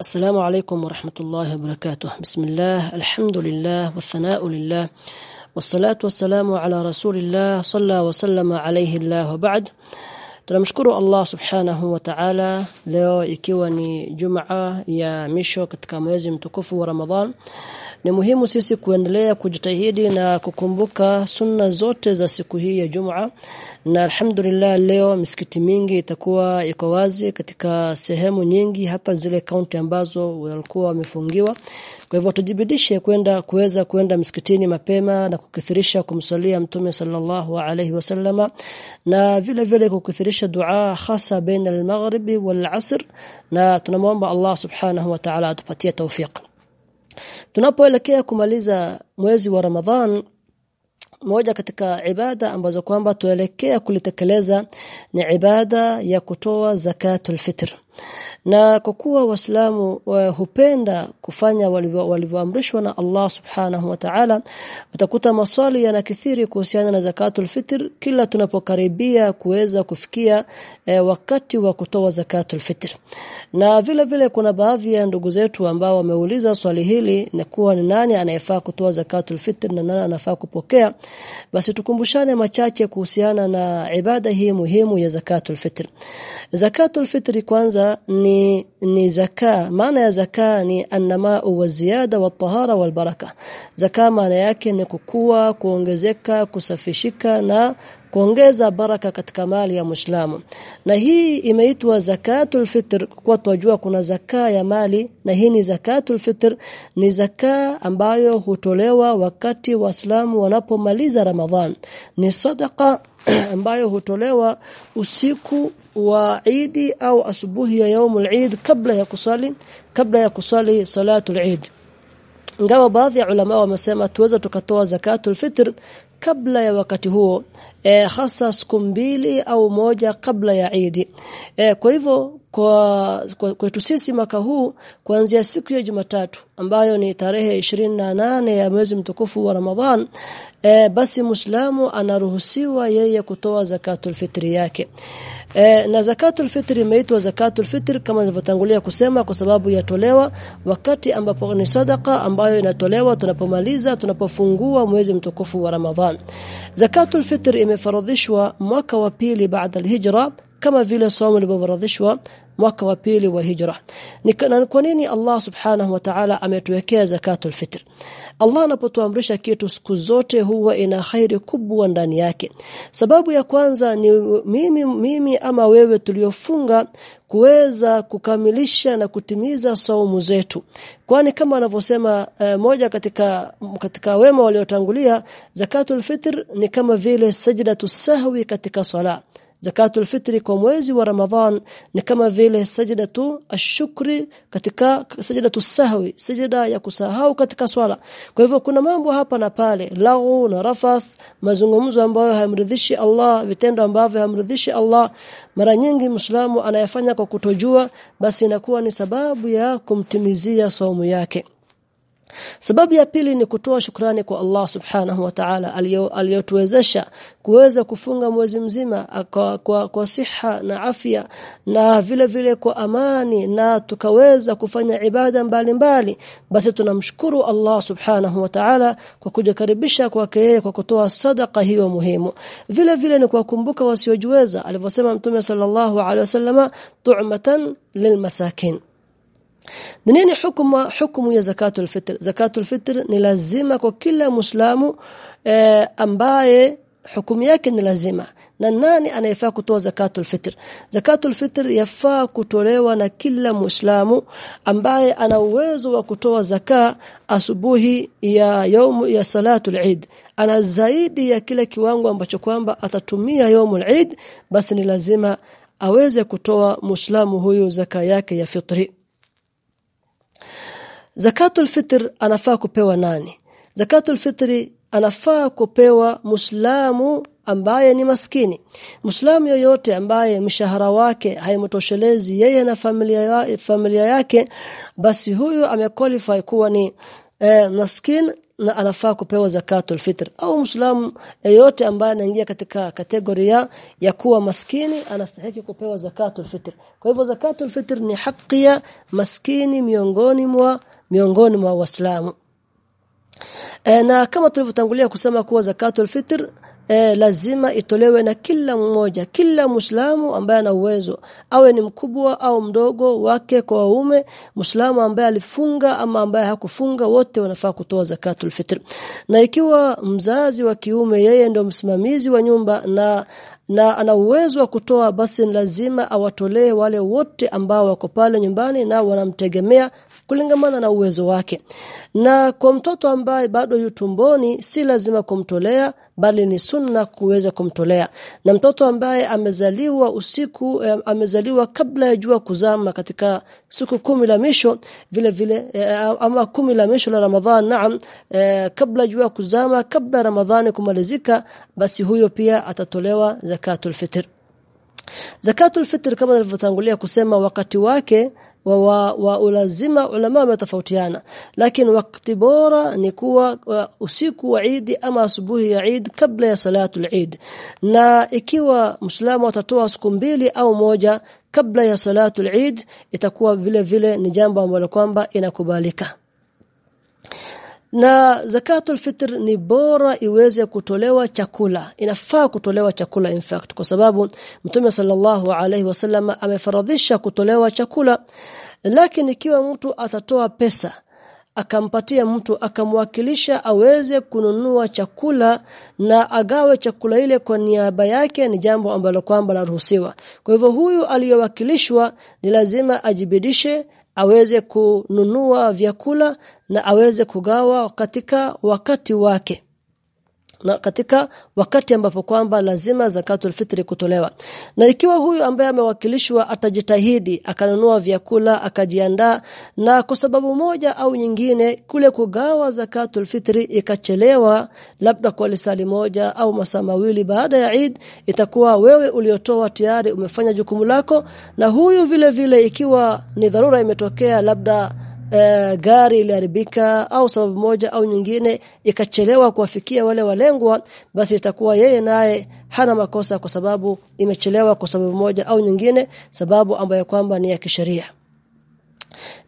السلام عليكم ورحمة الله وبركاته. بسم الله الحمد لله والثناء لله والصلاة والسلام على رسول الله صلى وسلم عليه الله وبعد. tunamshukuru Allah subhanahu wa ta'ala leo ikiwa ni Jumaa ya misho katika mwezi mtukufu wa ni muhimu sisi kuendelea kujitahidi na kukumbuka sunna zote za siku hii ya Jumaa na alhamdulillah leo misikiti mingi itakuwa iko wazi katika sehemu nyingi hata zile kaunti ambazo walikuwa wamefungiwa. Kwa hivyo tujibidishe kwenda kuweza kwenda msikitini mapema na kukithirisha kumsalia mtume sallallahu alayhi wasallama na vile vile kukithirisha dua hasa baina al-maghribi wal-asr na tunamwomba Allah subhanahu wa ta'ala atupatie tawfik tunapoelekea kumaliza mwezi wa Ramadhan moja katika ibada ambazo kwamba tuelekea kulitekeleza ni ibada ya kutoa zakatul fitr na kwa kuwa waislamu hupenda kufanya walivyoamrishwa na Allah subhanahu wa ta'ala utakuta maswali yanakithiri kuhusiana na zakatul fitr kila tunapokaribia kuweza kufikia e, wakati wa kutoa zakatul fitr. Na vile vile kuna baadhi ya ndugu zetu ambao wameuliza swali hili na kuwa ni nani anayefaa kutoa zakatul fitr na nani anafaa kupokea basi tukumbushane machache kuhusiana na ibada hii muhimu ya zakatul fitr. Zakatul fitr kwanza ni ni zaka maana ya zaka ni anama wa ziada wa tahara wal baraka zaka maana yake ni kukua kuongezeka kusafishika na kuongeza baraka katika mali ya Muislamu. Na hii imeitwa zakatul fitr kwa tunajua kuna zaka ya mali na hii ni zakatul fitr ni zaka ambayo hutolewa wakati waislamu wanapomaliza Ramadhan. Ni sadaqa ambayo hutolewa usiku wa Eid au asubuhi ya yaumul Eid kabla ya kusali kabla ya kusali salatul Eid. Ingawa baadhi ya ulama wamesema tuweza tukatoa zakatul fitr kabla ya wakati huo e, hasa siku mbili au moja kabla ya Eid. E, kwa hivyo kwa kwetu sisi mwaka huu kuanzia siku ya Jumatatu ambayo ni tarehe 28 ya mwezi mtukufu wa Ramadhan e, basi Muislamu anaruhusiwa yeye kutoa zakatul fitri yake. E, na zakatul fitri imeitwa zakatul fitri kama nilivyotangulia kusema kwa sababu yatolewa wakati ambapo ni sadaka ambayo inatolewa tunapomaliza tunapofungua mwezi mtukufu wa Ramadhan. Zakatul fitri imefaradhishwa mwaka wa pili baada al-hijra kama vile somo lilivyoradhishwa mwaka wa pili wa hijra. Ni kwa nini Allah Subhanahu wa Ta'ala ametuwekea zakatul fitr? Allah anapotuamrisha kitu siku zote huwa ina khairi kubwa ndani yake. Sababu ya kwanza ni mimi mimi ama wewe tuliofunga kuweza kukamilisha na kutimiza saumu zetu. Kwani kama anavyosema uh, moja katika katika wema waliotangulia zakatul fitr ni kama vile sajdatu sahwi katika sala zakatul fitri kwa mwezi wa Ramadhan ni kama vile sajdatu ashukri katika sajdatu sahwi sajda ya kusahau katika swala. Kwa hivyo kuna mambo hapa na pale lahu na rafath mazungumzo ambayo hayamridhishi Allah vitendo ambavyo hayamridhishi Allah. Mara nyingi Muislamu anayafanya kwa kutojua basi inakuwa ni sababu ya kumtimizia saumu yake Sababu ya pili ni kutoa shukrani kwa Allah Subhanahu wa Ta'ala aliyotuwezesha kuweza kufunga mwezi mzima kwa, kwa, kwa siha na afya na vile vile kwa amani na tukaweza kufanya ibada mbalimbali mbali. basi tunamshukuru Allah Subhanahu wa Ta'ala kwa kujikaribisha kwake yeye kwa kutoa sadaka hiyo muhimu vile vile ni kuwakumbuka wasiojiweza alivyosema Mtume sallallahu alaihi wasallama tu'matan lilmasakin nini hukumu hukumu ya zakatul fitr. Zakatul fitr ni lazima kwa kila muislamu eh, ambaye hukumu yake ni lazima. Na nani anayefaa kutoa zakatul fitr? Zakatul fitr yafaa kutolewa na kila muislamu ambaye ana uwezo wa kutoa zaka asubuhi ya yaumu ya salatul eid. Ana zaidi ya kila kiwango ambacho kwamba atatumia yaumul eid basi ni lazima aweze kutoa muislamu huyu zaka yake ya fitri Zakatul fitr anafaa kupewa nani? Zakatul fitri anafaa kupewa Muislamu ambaye ni maskini. Muislamu yoyote ambaye mshahara wake haimtoshelezi yeye na familia familia yake basi huyu amequalify kuwa ni eh, maskin na anafaa kupewa zakatul fitr. Au muislamu yeyote ambaye anaingia katika kategoria ya kuwa maskini anastahili kupewa zakatul fitr. Kwa hivyo zakatul fitr ni haki ya maskini miongoni mwa miongoni mwa waislamu e, na kama tulivyotangulia kusema kuwa zakatul fitr e, lazima itolewe na kila mmoja kila muislamu ambaye ana uwezo awe ni mkubwa au mdogo wake kwa waume muislamu ambaye alifunga ama ambaye hakufunga wote wanafaa kutoa zakatul fitr. Na ikiwa mzazi wa kiume yeye ndio msimamizi wa nyumba na na ana uwezo wa kutoa basi lazima awatolee wale wote ambao wako pale nyumbani na wanamtegemea kulingamana na uwezo wake. Na kwa mtoto ambaye bado yutumboni si lazima kumtolea bali ni sunna kuweza kumtolea. Na mtoto ambaye amezaliwa usiku eh, amezaliwa kabla ya jua kuzama katika siku kumi la misho vile vile eh, ama kumi la misho la Ramadhan naam eh, kabla jua kuzama kabla Ramadhani kumalizika basi huyo pia atatolewa zakatul fitr. Zakatul fitr kama nilivyotangulia kusema wakati wake wa, wa, wa ulazima ulama wametofautiana. Lakini wakati bora ni kuwa usiku wa Eid ama asubuhi ya Eid kabla ya salatu Eid. Na ikiwa Muislamu atatoa siku mbili au moja kabla ya salatu Eid itakuwa vile vile ni jambo ambalo kwamba inakubalika na zakatul fitr ni bora iweze kutolewa chakula. Inafaa kutolewa chakula in fact kwa sababu mtume sallallahu alaihi wasallam amefaradhisha kutolewa chakula. Lakini ikiwa mtu atatoa pesa akampatia mtu akamwakilisha aweze kununua chakula na agawe chakula ile kwa niaba yake ni jambo ambalo kwamba laruhusiwa. Kwa hivyo huyu aliyowakilishwa ni lazima ajibidishe aweze kununua vyakula na aweze kugawa katika wakati wake na katika wakati ambapo kwamba lazima zakatul fitri kutolewa. Na ikiwa huyu ambaye amewakilishwa atajitahidi akanunua vyakula akajiandaa na kwa sababu moja au nyingine kule kugawa zakatul fitri ikachelewa labda kwa lisali moja au masaa mawili baada ya Eid itakuwa wewe uliotoa tayari umefanya jukumu lako. Na huyu vile vile ikiwa ni dharura imetokea labda Uh, gari iliharibika au sababu moja au nyingine ikachelewa kuwafikia wale walengwa basi itakuwa yeye naye hana makosa kwa sababu imechelewa kwa sababu moja au nyingine sababu ambayo kwamba ni ya kisheria.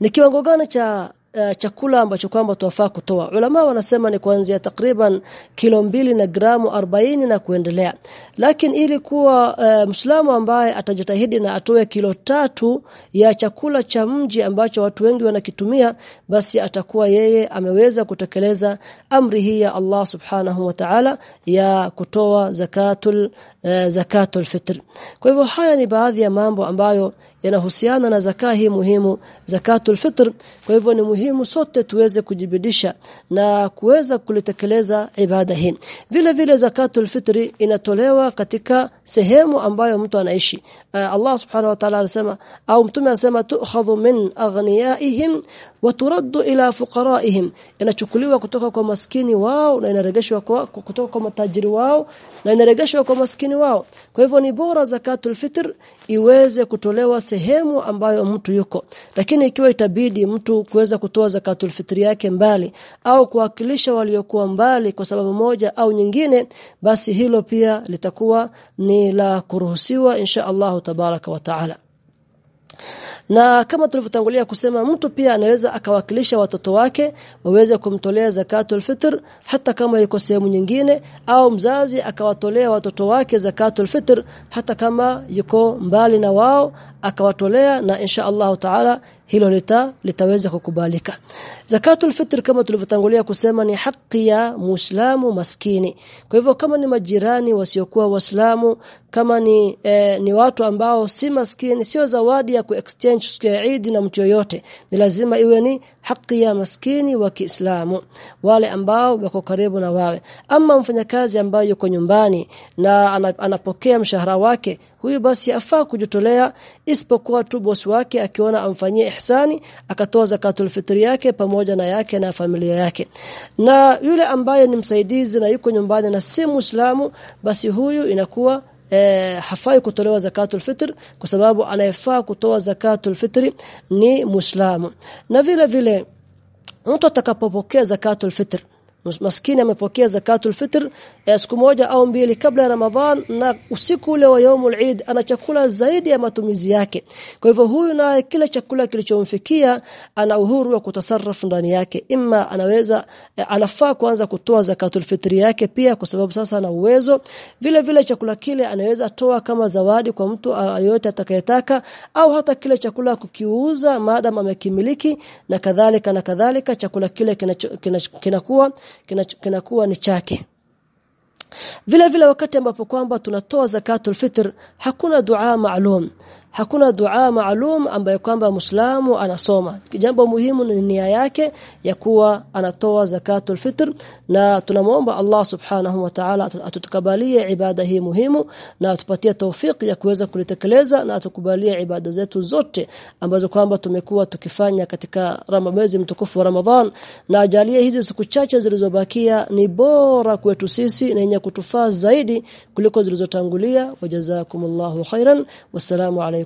Ni kiwango gani cha uh, chakula ambacho kwamba tuwafaa kutoa. Ulama wanasema ni kuanzia takriban kilo mbili na gramu 40 na kuendelea. Lakini ili kuwa uh, mslamu ambaye atajitahidi na atoe kilo tatu ya chakula cha mji ambacho watu wengi wanakitumia basi atakuwa yeye ameweza kutekeleza amri hii ya Allah Subhanahu wa Ta'ala ya kutoa zakatul uh, zakatul fitr. Kwa hivyo haya ni baadhi ya mambo ambayo yanahusiana na zaka hii muhimu zakatul fitr. Kwa hivyo ni muhimu sote tuweze kujibidisha na kuweza kulitekeleza ibada hii. Vile vile zakatul fitri inatolewa katika sehemu ambayo mtu anaishi. Uh, Allah subhanahu wa ta'ala anasema au mtume anasema tu'khadhu min aghniyaihim wa turaddu ila fuqaraihim. Inachukuliwa kutoka kwa maskini wao na inarejeshwa kwa kutoka kwa matajiri wao na inarejeshwa kwa maskini wao. Kwa hivyo ni bora zakatul fitr iweze kutolewa sehemu ambayo mtu yuko. Lakini ikiwa itabidi mtu kuweza kutoa zakatul fitri yake mbali au kuwakilisha waliokuwa mbali kwa sababu moja au nyingine basi hilo pia litakuwa ni la kuruhusiwa insha Allahu tabaraka wa taala na kama tulivyotangulia kusema mtu pia anaweza akawakilisha watoto wake waweze kumtolea zakatul fitr hata kama yuko sehemu nyingine au mzazi akawatolea watoto wake zakatul fitr hata kama yuko mbali na wao akawatolea na insha Allah taala hilo lita litaweza kukubalika. Zakatul fitr kama tulivyotangulia kusema ni haki ya muislamu maskini. Kwa hivyo kama ni majirani wasiokuwa waislamu kama ni eh, ni watu ambao si maskini sio zawadi ya kuexchange siku ya Eid na mtu yoyote ni lazima iwe ni haki ya maskini wa Kiislamu wale ambao wako karibu na wawe. Ama mfanyakazi ambaye yuko nyumbani na anapokea mshahara wake huyu basi afaa kujitolea isipokuwa tu bosi wake akiona amfanyie ihsani akatoa zakatul fitri yake pamoja na yake na familia yake. Na yule ambaye ni msaidizi na yuko nyumbani na si muislamu basi huyu inakuwa eh, hafai kutolewa zakatul fitr kwa sababu anayefaa kutoa zakatul fitri ni muislamu. Na vile vile mtu atakapopokea zakatul fitr maskini amepokea zakatul fitr siku moja au mbili kabla ya Ramadhan na usiku ule wa yaumul Eid ana chakula zaidi ya matumizi yake. Kwa hivyo huyu naye kila chakula kilichomfikia ana uhuru wa kutasarrafu ndani yake. Imma anaweza anafaa kuanza kutoa zakatul fitri yake pia kwa sababu sasa ana uwezo. Vile vile chakula kile anaweza toa kama zawadi kwa mtu yote atakayetaka au hata kile chakula kukiuza maadamu amekimiliki na kadhalika na kadhalika chakula kile kinakuwa kinakuwa ni chake. Vile vile wakati ambapo kwamba tunatoa zakatul fitr hakuna dua maalum hakuna dua maalum ambayo kwamba Muislamu anasoma. Jambo muhimu ni nia yake ya kuwa anatoa zakatul fitr na tunamuomba Allah subhanahu wa ta'ala atutakabalie ibada hii muhimu na atupatie taufiki ya kuweza kulitekeleza na atukubalie ibada zetu zote ambazo kwamba tumekuwa tukifanya katika mwezi mtukufu wa Ramadhan. Na ajalie hizi siku chache zilizobakia ni bora kwetu sisi na yenye kutufaa zaidi kuliko zilizotangulia. Wajazakumullahu khairan. Wassalamu alaykum